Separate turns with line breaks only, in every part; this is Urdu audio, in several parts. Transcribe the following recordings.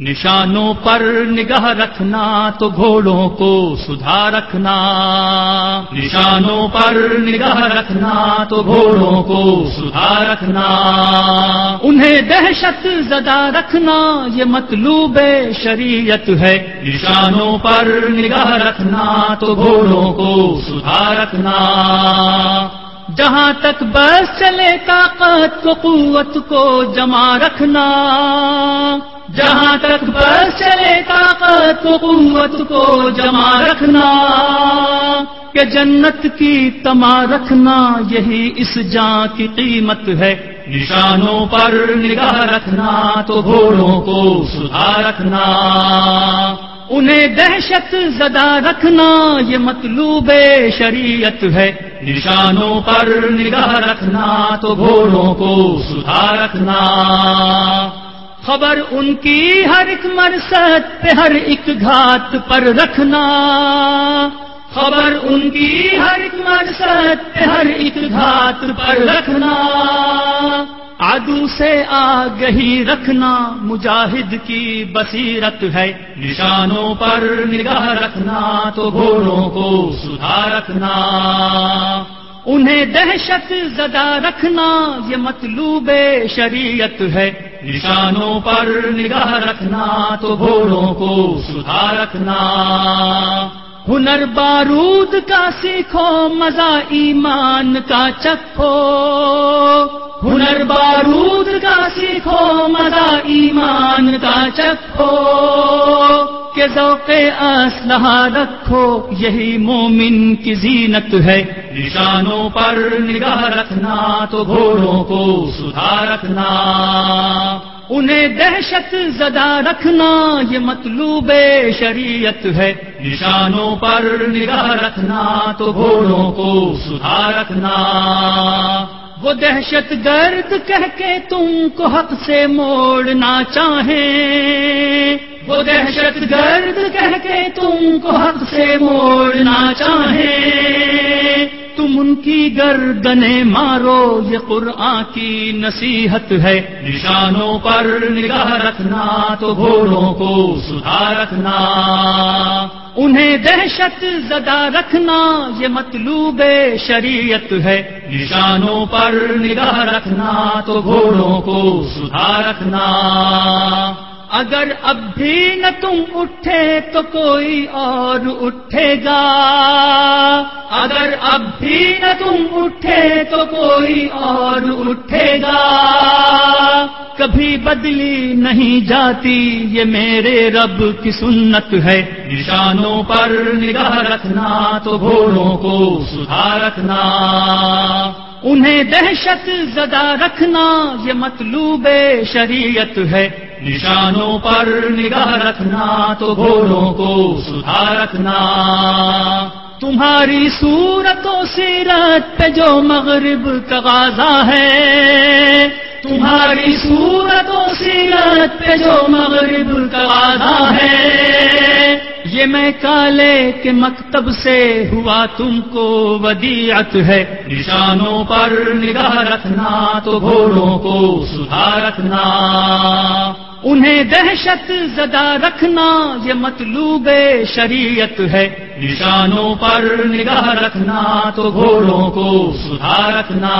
نشانوں پر نگاہ رکھنا تو گھوڑوں کو سدھار رکھنا۔ نشانوں پر نگاہ رکھنا تو گھوڑوں کو سدھار رکھنا۔ انہیں دہشت زدہ رکھنا، یہ مطلوب شریعت ہے۔ نشانوں پر نگاہ رکھنا تو گھوڑوں کو سدھار رکھنا۔ جہاں تک بس چلے طاقت کو، قوت کو جمع رکھنا۔ جہاں تک بس چلے طاقت کو، قوت کو جمع رکھنا۔ کہ جنت کی تما رکھنا، یہی اس جاں کی قیمت ہے۔ نشانوں پر نگاہ رکھنا، تو گھوڑوں کو سدھار رکھنا۔ انہیں دہشت زدہ رکھنا یہ مطلوب شریعت ہے۔ نشانوں پر نگاہ رکھنا تو گھوڑوں کو سدھار رکھنا۔ خبر ان کی ہر ایک مرسد پہ ہر ایک گھات پر رکھنا۔ خبر ان کی ہر ایک مرسد پہ ہر ایک گھات پر رکھنا۔ آدو سے آگہی رکھنا مجاہد کی بصیرت ہے۔ نشانوں پر نگاہ رکھنا تو گھوڑوں کو سدھار رکھنا۔ انہیں دہشت زدہ رکھنا یہ مطلوب شریعت ہے۔ نشانوں پر نگاہ رکھنا تو گھوڑوں کو سدھار رکھنا۔ ہنر بارود کا سیکھو، مزہ ایمان کا چکھو۔ ہنر بارود کا سیکھو، مزہ ایمان کا چکھو۔ کہ ذوق اسلحہ رکھو، یہی مومن کی زینت ہے۔ نشانوں پر نگاہ رکھنا تو گھوڑوں کو سدھار رکھنا۔ انہیں دہشت زدہ رکھنا، یہ مطلوب شریعت ہے۔ نشانوں پر نگاہ رکھنا تو گھوڑوں کو سدھار رکھنا۔ وہ دہشت گرد کہہ کے تم کو حق سے موڑنا چاہیں۔ وہ دہشت گرد کہہ کے تم کو حق سے موڑنا چاہیں۔ تم ان کی گردنیں مارو یہ قرآن کی نصیحت ہے۔ نشانوں پر نگاہ رکھنا تو گھوڑوں کو سدھار رکھنا۔ انہیں دہشت زدہ رکھنا یہ مطلوب شریعت ہے۔ نشانوں پر نگاہ رکھنا تو گھوڑوں کو سدھار رکھنا۔ اگر اب بھی نہ تم اٹھے تو کوئی اور اٹھے گا۔ اگر اب بھی نہ تم اٹھے تو کوئی اور اٹھے گا۔ کبھی بدلی نہیں جاتی، یہ میرے رب کی سنت ہے۔ نشانوں پر نگاہ رکھنا تو گھوڑوں کو سدھار رکھنا۔ انہیں دہشت زدہ رکھنا، یہ مطلوب شریعت ہے۔ نشانوں پر نگاہ رکھنا تو گھوڑوں کو سدھار رکھنا۔ تمہاری صورت و سیرت پہ جو مغرب کا ہے، تمہاری صورت و سیرت پہ جو مغرب کا غازہ ہے۔ یہ میں کالے کے مکتب سے ہوا تم کو ودیعت ہے۔ نشانوں پر نگاہ رکھنا تو گھوڑوں کو سدھار رکھنا۔ انہیں دہشت زدہ رکھنا یہ مطلوب شریعت ہے۔ نشانوں پر نگاہ رکھنا تو گھوڑوں کو سدھار رکھنا۔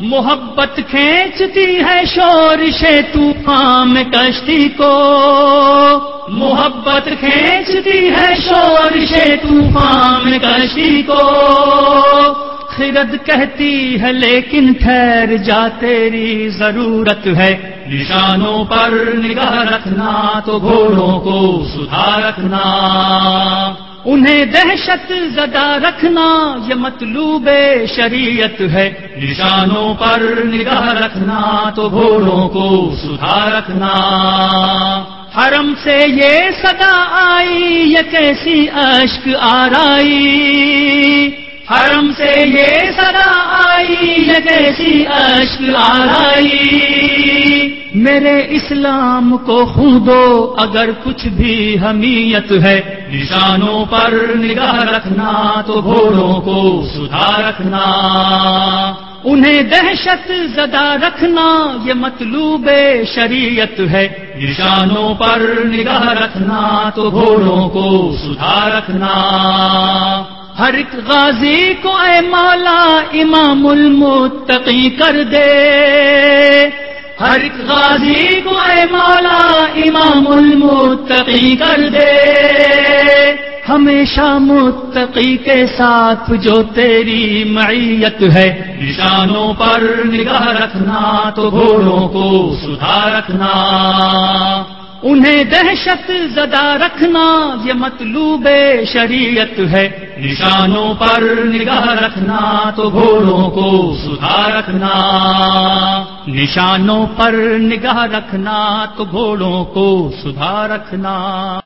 محبت کھینچتی ہے شور سے طوفان کشتی کو۔ محبت کھینچتی ہے شور سے طوفان کشتی کو۔ خرد کہتی ہے، لیکن ٹھہر جا، تیری ضرورت ہے۔ نشانوں پر نگاہ رکھنا، تو گھوڑوں کو سدھار رکھنا۔ انہیں دہشت زدہ رکھنا، یہ مطلوب شریعت ہے۔ نشانوں پر نگاہ رکھنا، تو گھوڑوں کو سدھار رکھنا۔ حرم سے یہ صدا آئی، یہ کیسی اشک آرائی۔ حرم سے یہ صدا آئی ہے کیسی اشک آرائی؟ میرے اسلام کو خودو اگر کچھ بھی حمیت ہے، نشانوں پر نگاہ رکھنا تو گھوڑوں کو سدھار رکھنا۔ انہیں دہشت زدہ رکھنا، یہ مطلوب شریعت ہے۔ نشانوں پر نگاہ رکھنا تو گھوڑوں کو سدھار رکھنا۔ ہر ایک غازی کو اے مولا امام المتقی کر دے۔ ہر ایک غازی کو اے مولا امام المتقی کر دے۔ ہمیشہ متقی کے ساتھ جو تیری معیت ہے۔ نشانوں پر نگاہ رکھنا تو گھوڑوں کو سدھار رکھنا۔ انہیں دہشت زدہ رکھنا یہ مطلوب شریعت ہے۔ نشانوں پر نگاہ رکھنا تو گھوڑوں کو سدھا رکھنا۔ نشانوں پر نگاہ رکھنا تو گھوڑوں کو سدھا رکھنا۔